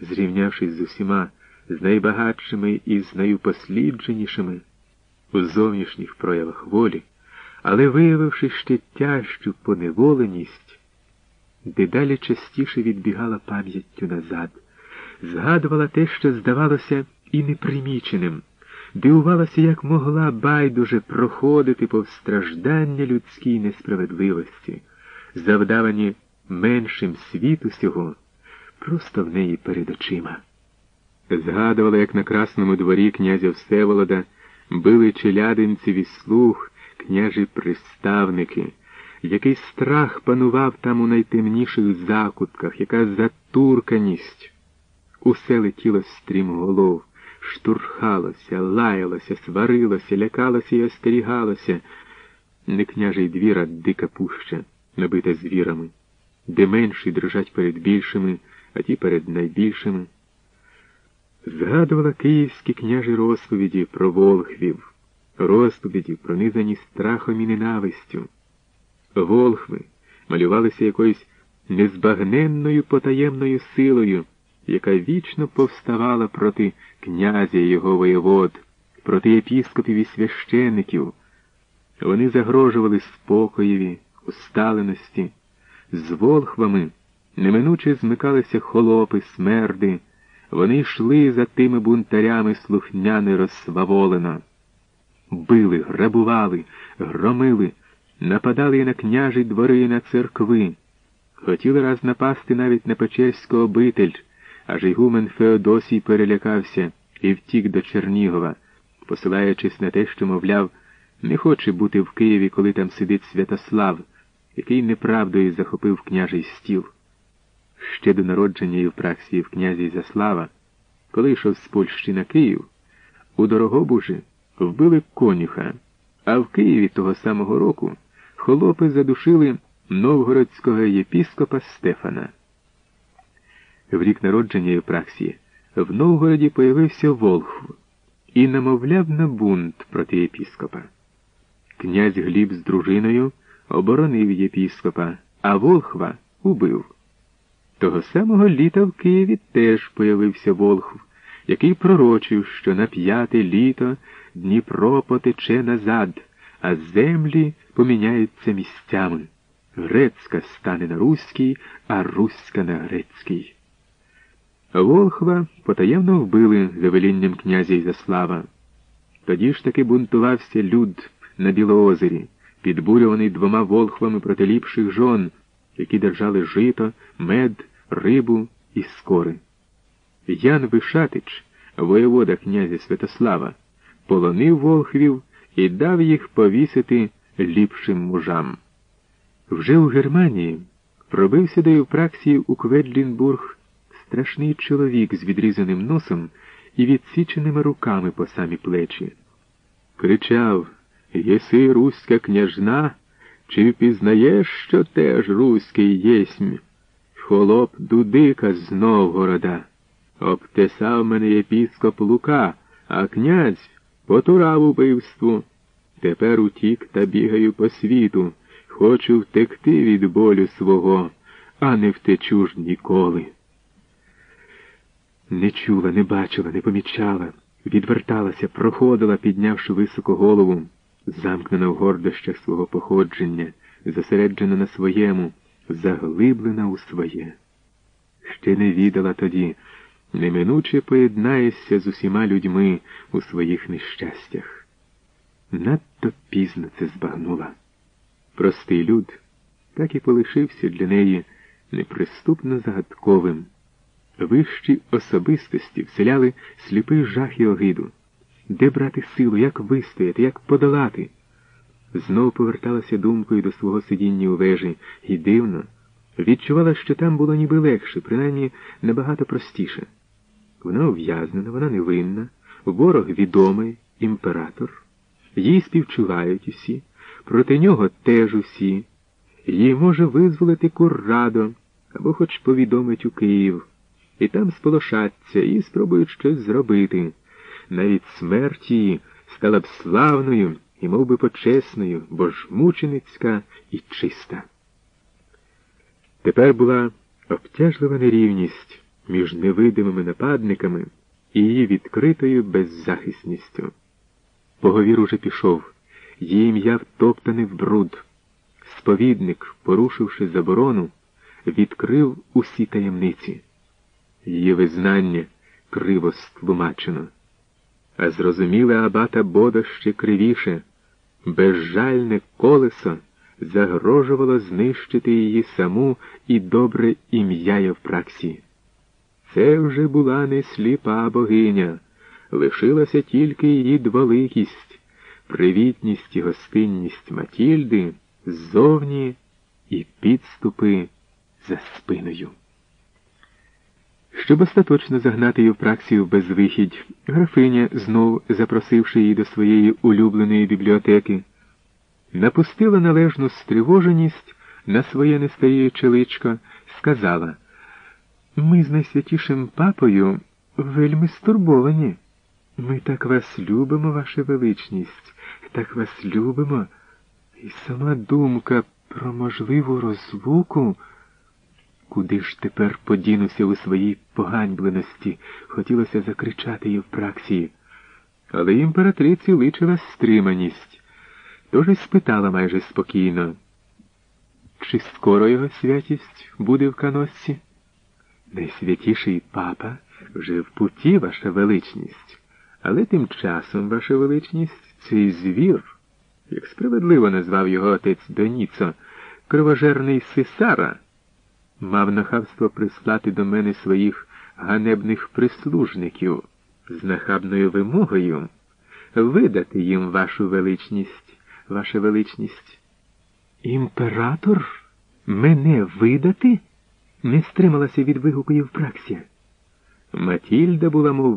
зрівнявшись з усіма, з найбагатшими і з найупослідженішими у зовнішніх проявах волі, але виявивши ще тяжчу поневоленість, дедалі частіше відбігала пам'яттю назад, згадувала те, що здавалося і неприміченим, дивувалася, як могла байдуже проходити повз страждання людській несправедливості, завдавані меншим світу сього, просто в неї перед очима. Згадувала, як на Красному дворі князя Всеволода били челядинців і слуг, княжі приставники, який страх панував там у найтемніших закутках, яка затурканість. Усе летіло стрім голов, штурхалося, лаялося, сварилося, лякалося і остерігалося. Не княжий двір, а дика пуща, набита звірами, де менші дрижать перед більшими, а ті перед найбільшими. Згадувала київські княжі розповіді про волхвів, розповіді, пронизані страхом і ненавистю. Волхви малювалися якоюсь незбагненною потаємною силою, яка вічно повставала проти князя і його воєвод, проти епіскопів і священиків. Вони загрожували спокоєві, усталеності, з волхвами неминуче змикалися холопи, смерди. Вони йшли за тими бунтарями слухняни розсваволено. Били, грабували, громили, нападали на княжі двори і на церкви. Хотіли раз напасти навіть на Печерську обитель, аж Ігумен Феодосій перелякався і втік до Чернігова, посилаючись на те, що, мовляв, не хоче бути в Києві, коли там сидить Святослав, який неправдою захопив княжий стіл. Ще до народження Євпраксії в князі Заслава, коли йшов з Польщі на Київ, у Дорогобужі вбили конюха, а в Києві того самого року холопи задушили новгородського єпіскопа Стефана. В рік народження Євпраксії в Новгороді появився Волхв і намовляв на бунт проти єпіскопа. Князь Гліб з дружиною оборонив єпіскопа, а Волхва убив. Того самого літа в Києві теж появився Волхв, який пророчив, що на п'яте літо Дніпро потече назад, а землі поміняються місцями. Грецька стане на руський, а руська на грецький. Волхва потаємно вбили за велінням князя Ізяслава. Тоді ж таки бунтувався люд на Білоозері, підбурюваний двома волхвами проти ліпших жон, які держали жито, мед, рибу і скори. Ян Вишатич, воєвода князя Святослава, полонив волхвів і дав їх повісити ліпшим мужам. Вже у Германії пробився до Євпраксії у Кведлінбург страшний чоловік з відрізаним носом і відсіченими руками по самі плечі. Кричав Єси руська княжна, чи впізнаєш, що теж руський єсмь? Холоп Дудика з Новгорода. Обтесав мене єпіскоп Лука, а князь потурав убивству. Тепер утік та бігаю по світу. Хочу втекти від болю свого, а не втечу ж ніколи. Не чула, не бачила, не помічала, відверталася, проходила, піднявши високо голову, замкнена в гордощах свого походження, зосереджена на своєму, заглиблена у своє. Ще не відала тоді, неминуче поєднаєшся з усіма людьми у своїх нещастях. Надто пізно це збагнула. Простий люд так і полишився для неї неприступно загадковим. Вищі особистості вселяли сліпий жах і огиду. Де брати силу, як вистояти, як подолати? Знов поверталася думкою до свого сидіння у вежі, і дивно відчувала, що там було ніби легше, принаймні набагато простіше. Вона ув'язнена, вона невинна, ворог відомий, імператор. Їй співчувають усі, проти нього теж усі. Її може визволити Куррадо або хоч повідомить у Київ, і там сполошаться і спробують щось зробити. Навіть смерть її стала б славною і мов би, почесною, бо ж мученицька і чиста. Тепер була обтяжлива нерівність між невидимими нападниками і її відкритою беззахисністю. Поговір уже пішов, її ім'я втоптане в бруд. Сповідник, порушивши заборону, відкрив усі таємниці. Її визнання криво стлумачено. А зрозуміле абата Бодо ще кривіше, безжальне колесо загрожувало знищити її саму і добре ім'я Євпраксії. Це вже була не сліпа богиня, лишилася тільки її дволикість, привітність і гостинність Матільди ззовні і підступи за спиною. Щоб остаточно загнати Євпраксію в безвихідь, графиня, знов запросивши її до своєї улюбленої бібліотеки, напустила належну стривоженість на своє нестаріюче личко, сказала Ми з найсвятішим папою вельми стурбовані. Ми так вас любимо, ваша величність, так вас любимо, і сама думка про можливу розлуку. Куди ж тепер подінуся у своїй поганьбленості, хотілося закричати Євпраксії. Але імператриці личила стриманість, тож і спитала майже спокійно, чи скоро його святість буде в каносці? Найсвятіший папа вже в путі, ваша величність, але тим часом, ваша величність, цей звір, як справедливо назвав його отець Доніцо, кровожерний Сесара, мав нахабство прислати до мене своїх ганебних прислужників з нахабною вимогою видати їм вашу величність, ваша величність. Імператор? Мене видати? не стрималася від вигуку Євпраксія. Матільда була, мов